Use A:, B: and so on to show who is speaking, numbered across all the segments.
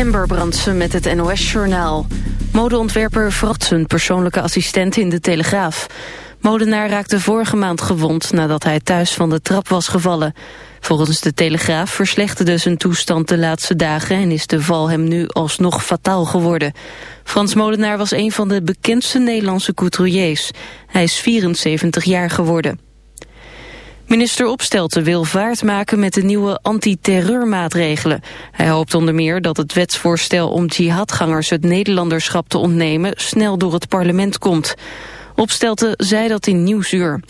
A: Ember Brandsen met het NOS-journaal. Modeontwerper verrat zijn persoonlijke assistent in de Telegraaf. Molenaar raakte vorige maand gewond nadat hij thuis van de trap was gevallen. Volgens de Telegraaf verslechterde zijn toestand de laatste dagen... en is de val hem nu alsnog fataal geworden. Frans Molenaar was een van de bekendste Nederlandse couturiers. Hij is 74 jaar geworden. Minister Opstelten wil vaart maken met de nieuwe antiterreurmaatregelen. Hij hoopt onder meer dat het wetsvoorstel om jihadgangers het Nederlanderschap te ontnemen snel door het parlement komt. Opstelten zei dat in Nieuwsuur.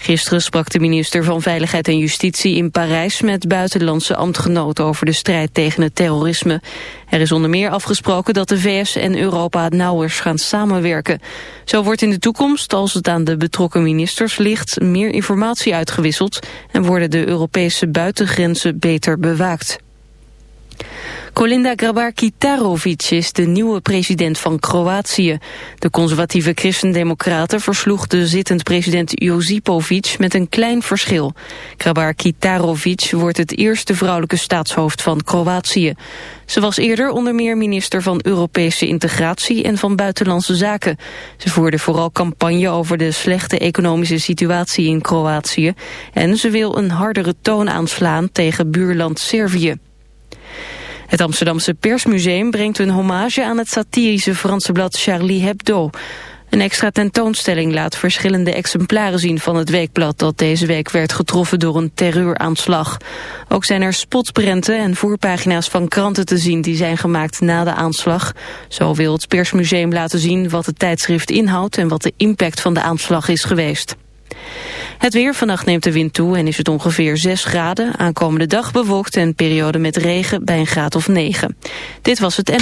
A: Gisteren sprak de minister van Veiligheid en Justitie in Parijs met buitenlandse ambtgenoten over de strijd tegen het terrorisme. Er is onder meer afgesproken dat de VS en Europa nauwer gaan samenwerken. Zo wordt in de toekomst, als het aan de betrokken ministers ligt, meer informatie uitgewisseld en worden de Europese buitengrenzen beter bewaakt. Kolinda Grabar-Kitarovic is de nieuwe president van Kroatië. De conservatieve christendemocraten versloeg de zittend president Josipovic met een klein verschil. Grabar-Kitarovic wordt het eerste vrouwelijke staatshoofd van Kroatië. Ze was eerder onder meer minister van Europese integratie en van buitenlandse zaken. Ze voerde vooral campagne over de slechte economische situatie in Kroatië. En ze wil een hardere toon aanslaan tegen buurland Servië. Het Amsterdamse Persmuseum brengt een hommage aan het satirische Franse blad Charlie Hebdo. Een extra tentoonstelling laat verschillende exemplaren zien van het weekblad dat deze week werd getroffen door een terreuraanslag. Ook zijn er spotprenten en voorpagina's van kranten te zien die zijn gemaakt na de aanslag. Zo wil het Persmuseum laten zien wat het tijdschrift inhoudt en wat de impact van de aanslag is geweest. Het weer, vannacht neemt de wind toe en is het ongeveer 6 graden. Aankomende dag bewolkt en periode met regen bij een graad of 9. Dit was het en...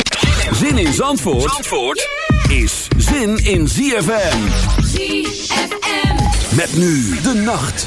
B: Zin in Zandvoort, Zandvoort is zin in ZFM. ZFM. Met nu de nacht.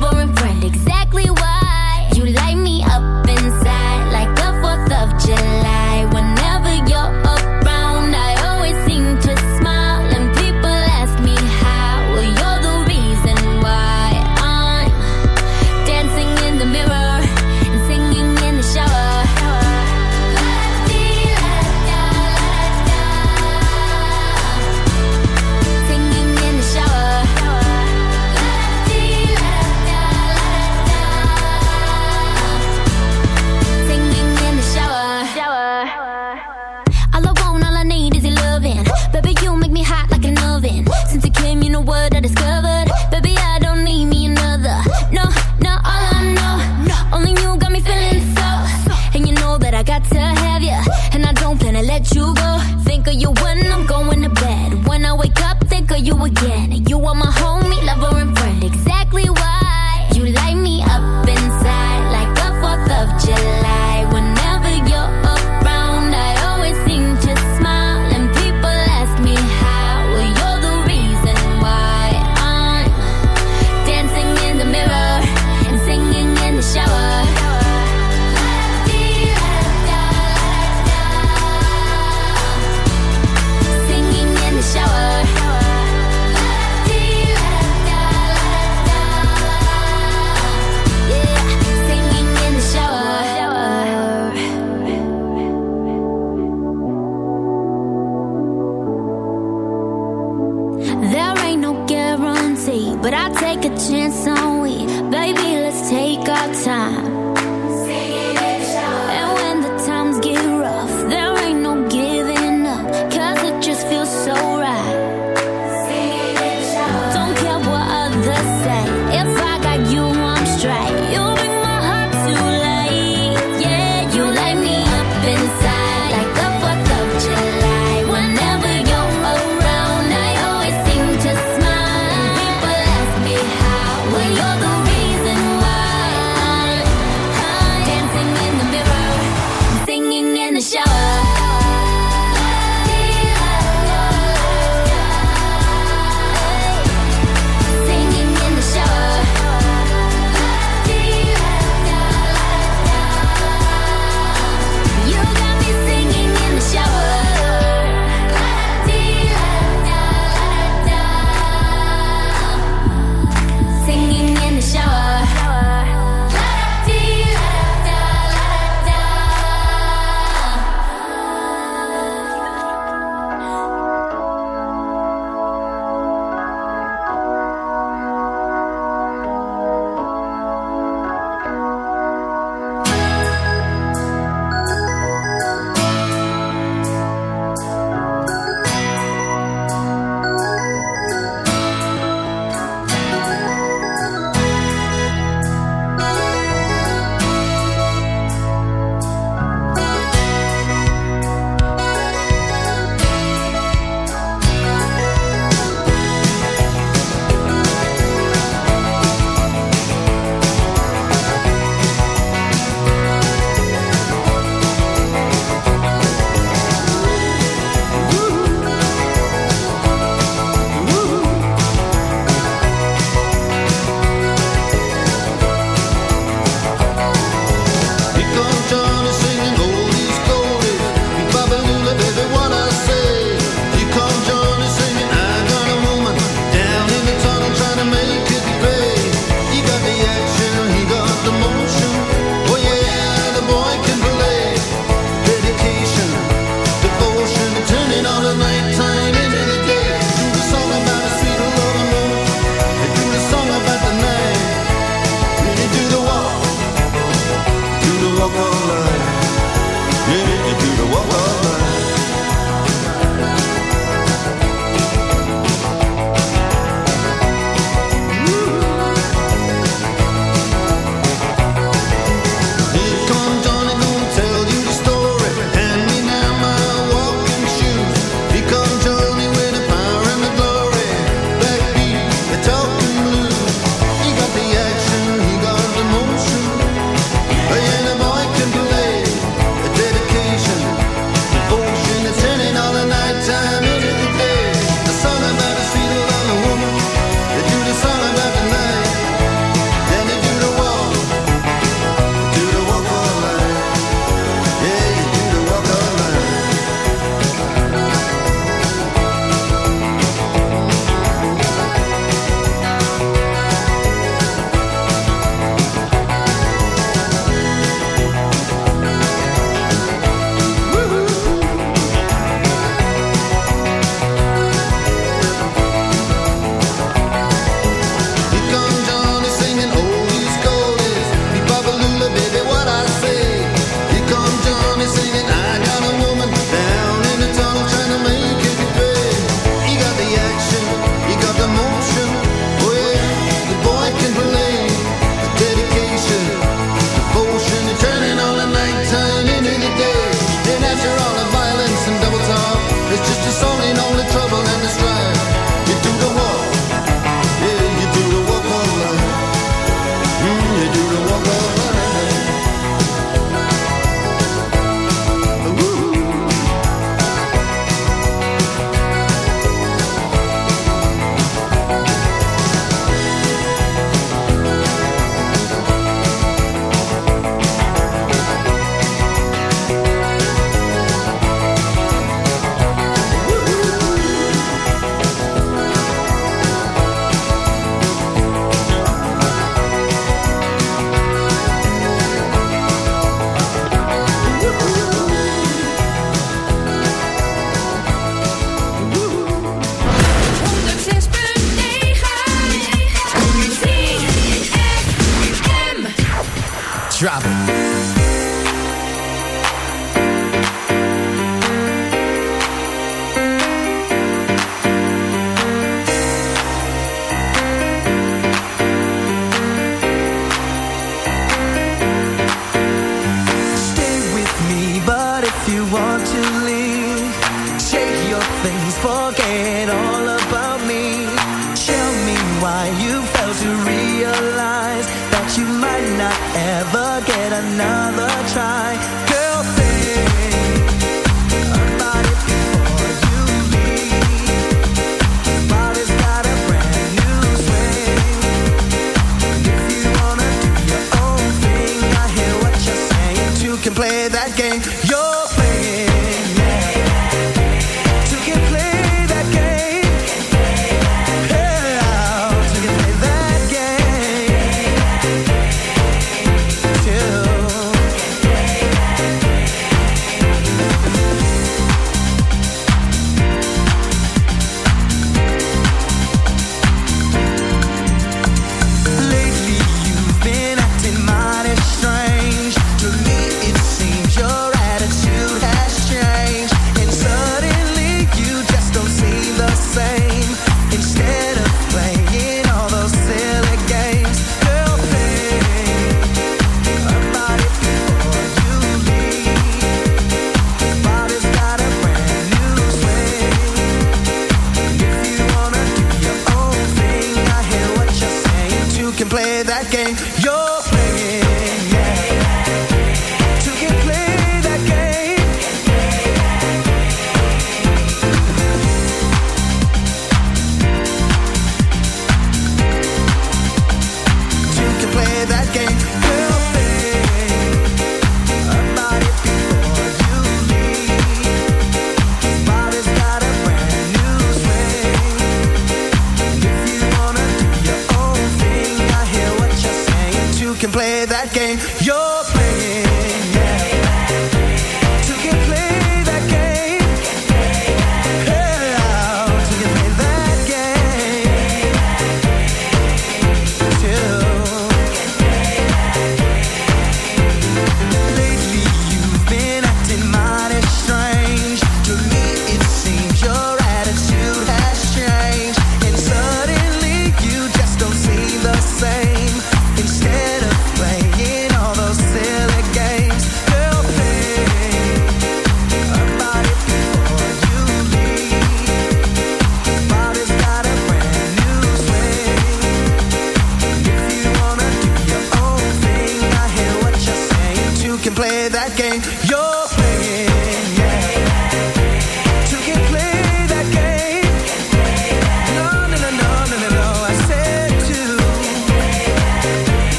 C: you want to leave Shake your things, forget all about me Tell me why you failed to realize That you might not ever get another. can play that game. You're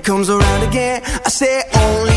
D: It comes around again. I say only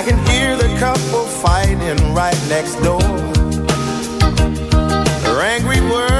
D: I can
E: hear the couple fighting right next door. Their angry words